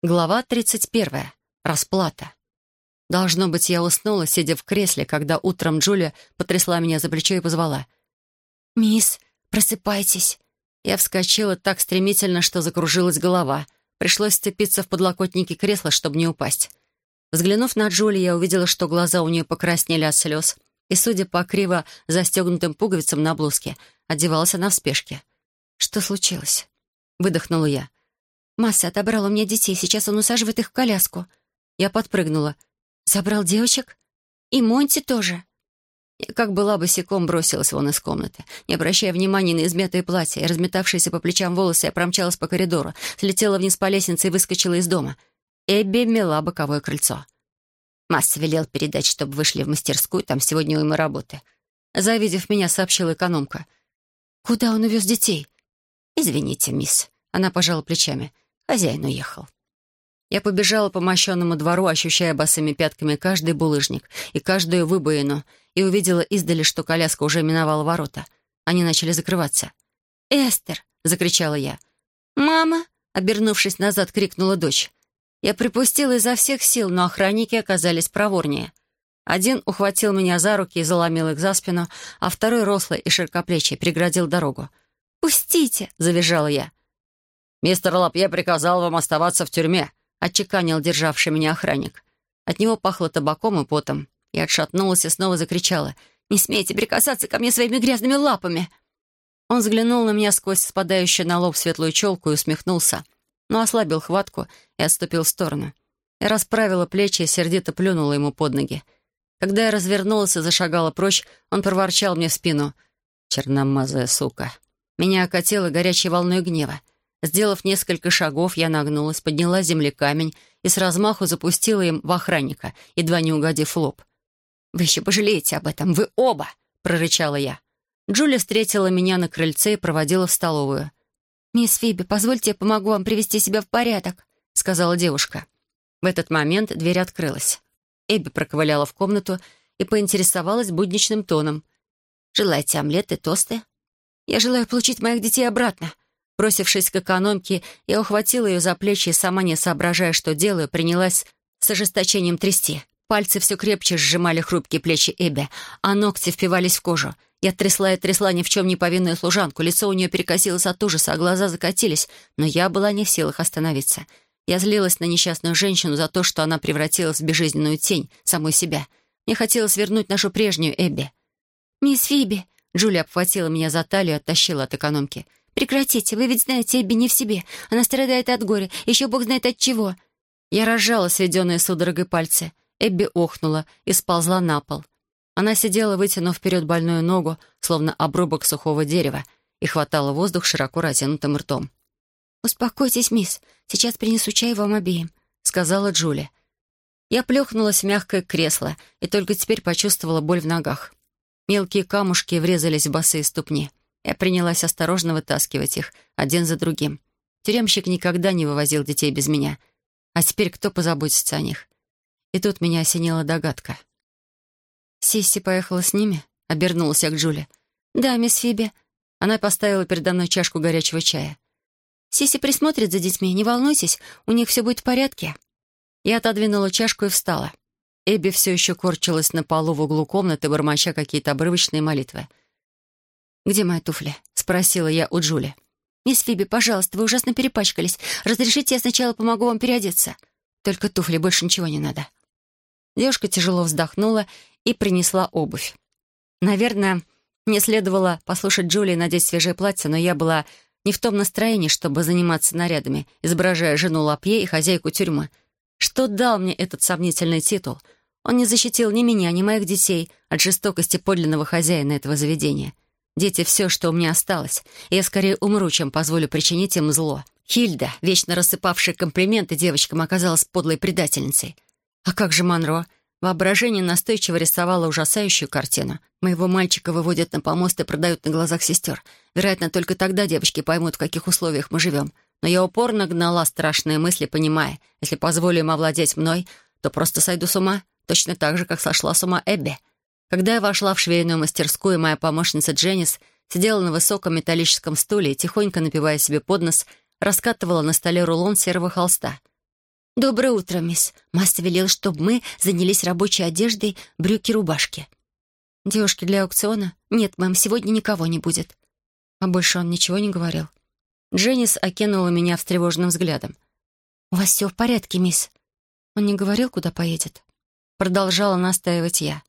Глава 31. Расплата. Должно быть, я уснула, сидя в кресле, когда утром Джулия потрясла меня за плечо и позвала. «Мисс, просыпайтесь». Я вскочила так стремительно, что закружилась голова. Пришлось сцепиться в подлокотнике кресла, чтобы не упасть. Взглянув на Джули, я увидела, что глаза у нее покраснели от слез, и, судя по криво застегнутым пуговицам на блузке, одевалась она в спешке. «Что случилось?» — выдохнула я. Масса отобрал у меня детей, сейчас он усаживает их в коляску. Я подпрыгнула. Забрал девочек? И Монти тоже. Я как была босиком бросилась вон из комнаты. Не обращая внимания на измятое платье и разметавшиеся по плечам волосы, я промчалась по коридору, слетела вниз по лестнице и выскочила из дома. Эбби мела боковое крыльцо. Масса велел передать, чтобы вышли в мастерскую, там сегодня уйма работы. Завидев меня, сообщила экономка. «Куда он увез детей?» «Извините, мисс». Она пожала плечами. Хозяин уехал. Я побежала по мощенному двору, ощущая босыми пятками каждый булыжник и каждую выбоину, и увидела издали, что коляска уже миновала ворота. Они начали закрываться. «Эстер!» — закричала я. «Мама!» — обернувшись назад, крикнула дочь. Я припустила изо всех сил, но охранники оказались проворнее. Один ухватил меня за руки и заломил их за спину, а второй, рослый и широкоплечий, преградил дорогу. «Пустите!» — завизжала я. «Мистер Лапье приказал вам оставаться в тюрьме», — отчеканил державший меня охранник. От него пахло табаком и потом. Я отшатнулась и снова закричала. «Не смейте прикасаться ко мне своими грязными лапами!» Он взглянул на меня сквозь спадающую на лоб светлую челку и усмехнулся, но ослабил хватку и отступил в сторону. Я расправила плечи и сердито плюнула ему под ноги. Когда я развернулась и зашагала прочь, он проворчал мне в спину. «Черномазая сука!» Меня окатило горячей волной гнева. Сделав несколько шагов, я нагнулась, подняла земли камень и с размаху запустила им в охранника, едва не угодив лоб. «Вы еще пожалеете об этом, вы оба!» — прорычала я. Джулия встретила меня на крыльце и проводила в столовую. «Мисс Фиби, позвольте, я помогу вам привести себя в порядок», — сказала девушка. В этот момент дверь открылась. Эбби проковыляла в комнату и поинтересовалась будничным тоном. «Желаете омлет и тосты?» «Я желаю получить моих детей обратно», Бросившись к экономке, я ухватила ее за плечи и, сама не соображая, что делаю, принялась с ожесточением трясти. Пальцы все крепче сжимали хрупкие плечи Эбби, а ногти впивались в кожу. Я трясла и трясла ни в чем не повинную служанку. Лицо у нее перекосилось от ужаса, а глаза закатились. Но я была не в силах остановиться. Я злилась на несчастную женщину за то, что она превратилась в безжизненную тень самой себя. Мне хотелось вернуть нашу прежнюю Эбби. «Мисс Фиби!» Джулия обхватила меня за талию и оттащила от экономки. «Прекратите, вы ведь знаете, Эбби не в себе. Она страдает от горя, еще бог знает от чего». Я разжала сведенные судорогой пальцы. Эбби охнула и сползла на пол. Она сидела, вытянув вперед больную ногу, словно обрубок сухого дерева, и хватала воздух широко разинутым ртом. «Успокойтесь, мисс. Сейчас принесу чай вам обеим», — сказала Джули. Я плюхнулась в мягкое кресло и только теперь почувствовала боль в ногах. Мелкие камушки врезались в босые ступни. Я принялась осторожно вытаскивать их, один за другим. Тюремщик никогда не вывозил детей без меня. А теперь кто позаботится о них? И тут меня осенила догадка. «Сисси поехала с ними?» — обернулась я к Джуле. «Да, мисс Фиби». Она поставила передо мной чашку горячего чая. «Сисси присмотрит за детьми, не волнуйтесь, у них все будет в порядке». Я отодвинула чашку и встала. Эбби все еще корчилась на полу в углу комнаты, бормоча какие-то обрывочные молитвы. «Где мои туфли?» — спросила я у Джули. «Мисс Фиби, пожалуйста, вы ужасно перепачкались. Разрешите, я сначала помогу вам переодеться?» «Только туфли, больше ничего не надо». Девушка тяжело вздохнула и принесла обувь. Наверное, мне следовало послушать Джули и надеть свежее платье, но я была не в том настроении, чтобы заниматься нарядами, изображая жену Лапье и хозяйку тюрьмы. Что дал мне этот сомнительный титул? Он не защитил ни меня, ни моих детей от жестокости подлинного хозяина этого заведения. Дети — все, что у меня осталось. Я скорее умру, чем позволю причинить им зло. Хильда, вечно рассыпавшая комплименты девочкам, оказалась подлой предательницей. А как же Монро? Воображение настойчиво рисовало ужасающую картину. Моего мальчика выводят на помост и продают на глазах сестер. Вероятно, только тогда девочки поймут, в каких условиях мы живем. Но я упорно гнала страшные мысли, понимая, если позволю им овладеть мной, то просто сойду с ума, точно так же, как сошла с ума Эбби. Когда я вошла в швейную мастерскую, моя помощница Дженнис сидела на высоком металлическом стуле и, тихонько напивая себе под нос, раскатывала на столе рулон серого холста. «Доброе утро, мисс. Мастер велел, чтобы мы занялись рабочей одеждой, брюки, рубашки». «Девушки для аукциона? Нет, мэм, сегодня никого не будет». А больше он ничего не говорил. Дженнис окинула меня встревоженным взглядом. «У вас все в порядке, мисс?» Он не говорил, куда поедет. Продолжала настаивать я.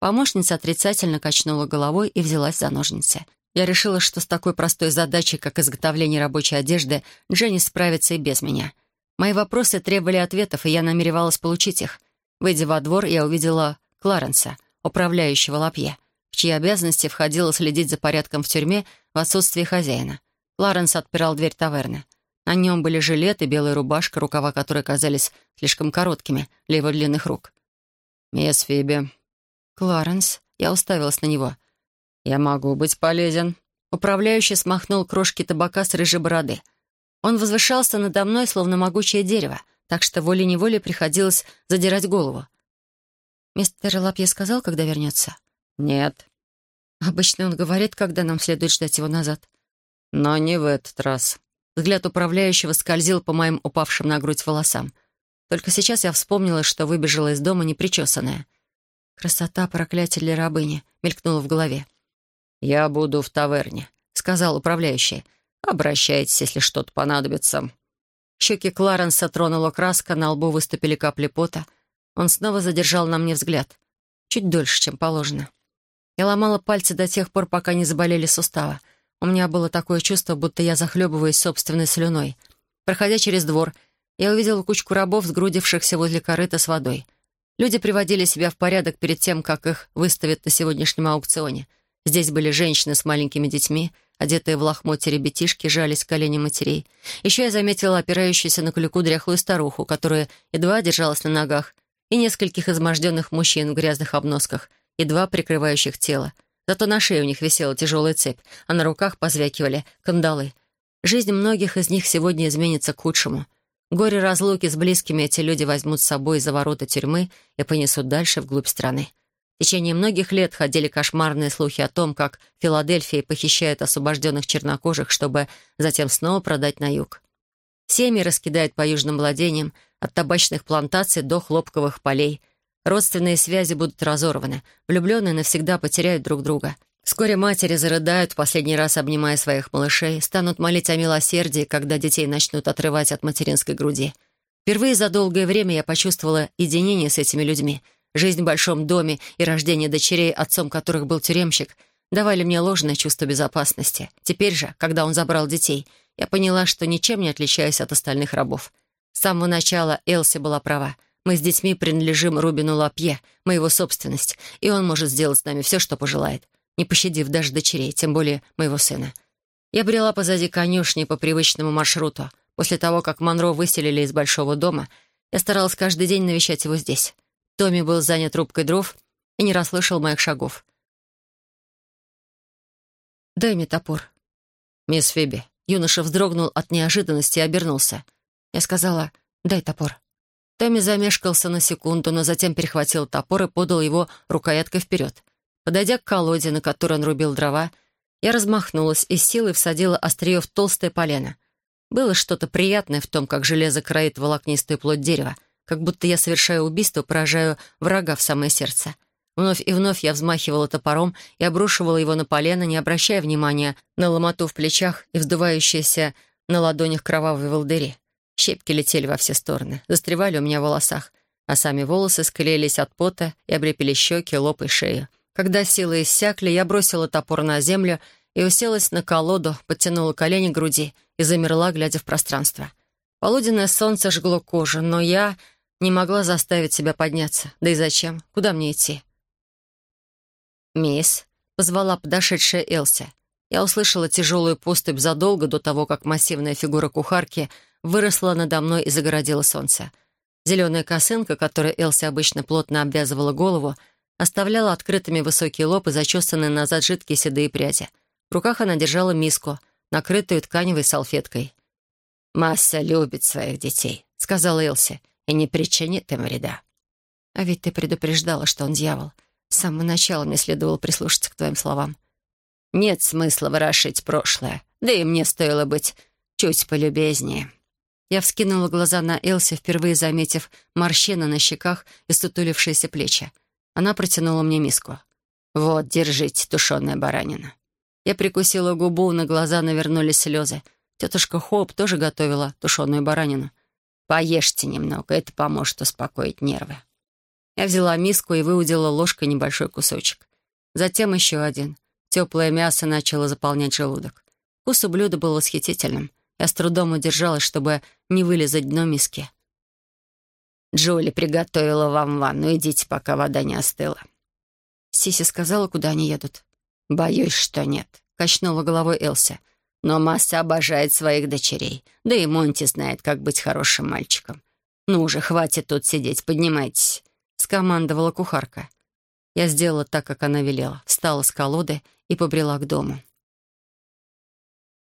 Помощница отрицательно качнула головой и взялась за ножницы. Я решила, что с такой простой задачей, как изготовление рабочей одежды, Дженнис справится и без меня. Мои вопросы требовали ответов, и я намеревалась получить их. Выйдя во двор, я увидела Кларенса, управляющего лапье, в чьи обязанности входило следить за порядком в тюрьме в отсутствии хозяина. Кларенс отпирал дверь таверны. На нем были жилет и белая рубашка, рукава которой казались слишком короткими для его длинных рук. «Мисс Фиби». «Кларенс». Я уставилась на него. «Я могу быть полезен». Управляющий смахнул крошки табака с рыжей бороды. Он возвышался надо мной, словно могучее дерево, так что волей-неволей приходилось задирать голову. «Мистер Лапье сказал, когда вернется?» «Нет». «Обычно он говорит, когда нам следует ждать его назад». «Но не в этот раз». Взгляд управляющего скользил по моим упавшим на грудь волосам. Только сейчас я вспомнила, что выбежала из дома непричесанная. «Красота, проклятие для рабыни», — мелькнула в голове. «Я буду в таверне», — сказал управляющий. «Обращайтесь, если что-то понадобится». Щеки Кларенса тронула краска, на лбу выступили капли пота. Он снова задержал на мне взгляд. Чуть дольше, чем положено. Я ломала пальцы до тех пор, пока не заболели суставы. У меня было такое чувство, будто я захлебываюсь собственной слюной. Проходя через двор, я увидела кучку рабов, сгрудившихся возле корыта с водой. Люди приводили себя в порядок перед тем, как их выставят на сегодняшнем аукционе. Здесь были женщины с маленькими детьми, одетые в лохмотья ребятишки, жались колени матерей. Еще я заметила опирающуюся на клюку дряхлую старуху, которая едва держалась на ногах, и нескольких изможденных мужчин в грязных обносках, едва прикрывающих тело. Зато на шее у них висела тяжелая цепь, а на руках позвякивали кандалы. Жизнь многих из них сегодня изменится к худшему. Горе разлуки с близкими эти люди возьмут с собой за ворота тюрьмы и понесут дальше вглубь страны. В течение многих лет ходили кошмарные слухи о том, как в Филадельфии похищают освобожденных чернокожих, чтобы затем снова продать на юг. Семьи раскидают по южным владениям, от табачных плантаций до хлопковых полей, Родственные связи будут разорваны, влюбленные навсегда потеряют друг друга. Вскоре матери зарыдают, в последний раз обнимая своих малышей, станут молить о милосердии, когда детей начнут отрывать от материнской груди. Впервые за долгое время я почувствовала единение с этими людьми. Жизнь в большом доме и рождение дочерей, отцом которых был тюремщик, давали мне ложное чувство безопасности. Теперь же, когда он забрал детей, я поняла, что ничем не отличаюсь от остальных рабов. С самого начала Элси была права — мы с детьми принадлежим Рубину Лапье, мы его собственность, и он может сделать с нами все, что пожелает, не пощадив даже дочерей, тем более моего сына. Я брела позади конюшни по привычному маршруту. После того, как Монро выселили из большого дома, я старалась каждый день навещать его здесь. Томми был занят рубкой дров и не расслышал моих шагов. «Дай мне топор». «Мисс Фиби». Юноша вздрогнул от неожиданности и обернулся. Я сказала «дай топор». Томми замешкался на секунду, но затем перехватил топор и подал его рукояткой вперед. Подойдя к колоде, на которой он рубил дрова, я размахнулась и силой всадила острие в толстое полено. Было что-то приятное в том, как железо кроит волокнистую плоть дерева, как будто я совершаю убийство, поражаю врага в самое сердце. Вновь и вновь я взмахивала топором и обрушивала его на полено, не обращая внимания на ломоту в плечах и вздувающиеся на ладонях кровавые волдыри. Щепки летели во все стороны, застревали у меня в волосах, а сами волосы склеились от пота и облепили щеки, лоб и шею. Когда силы иссякли, я бросила топор на землю и уселась на колоду, подтянула колени к груди и замерла, глядя в пространство. Полуденное солнце жгло кожу, но я не могла заставить себя подняться. Да и зачем? Куда мне идти? «Мисс», — позвала подошедшая Элси. Я услышала тяжелую поступь задолго до того, как массивная фигура кухарки — выросла надо мной и загородила солнце. Зеленая косынка, которой Элси обычно плотно обвязывала голову, оставляла открытыми высокий лоб и зачесанные назад жидкие седые пряди. В руках она держала миску, накрытую тканевой салфеткой. «Масса любит своих детей», — сказала Элси, — «и не причинит им вреда». «А ведь ты предупреждала, что он дьявол. С самого начала мне следовало прислушаться к твоим словам». «Нет смысла ворошить прошлое, да и мне стоило быть чуть полюбезнее». Я вскинула глаза на Элси, впервые заметив морщины на щеках и стутулившиеся плечи. Она протянула мне миску. «Вот, держите, тушеная баранина». Я прикусила губу, на глаза навернулись слезы. Тетушка Хоп тоже готовила тушеную баранину. «Поешьте немного, это поможет успокоить нервы». Я взяла миску и выудила ложкой небольшой кусочек. Затем еще один. Теплое мясо начало заполнять желудок. Вкус у блюда был восхитительным. Я с трудом удержалась, чтобы не вылезать дно миски. «Джоли приготовила вам ванну. Идите, пока вода не остыла». Сиси сказала, куда они едут. «Боюсь, что нет», — качнула головой Элси. «Но Масса обожает своих дочерей. Да и Монти знает, как быть хорошим мальчиком. Ну уже хватит тут сидеть, поднимайтесь», — скомандовала кухарка. Я сделала так, как она велела, встала с колоды и побрела к дому.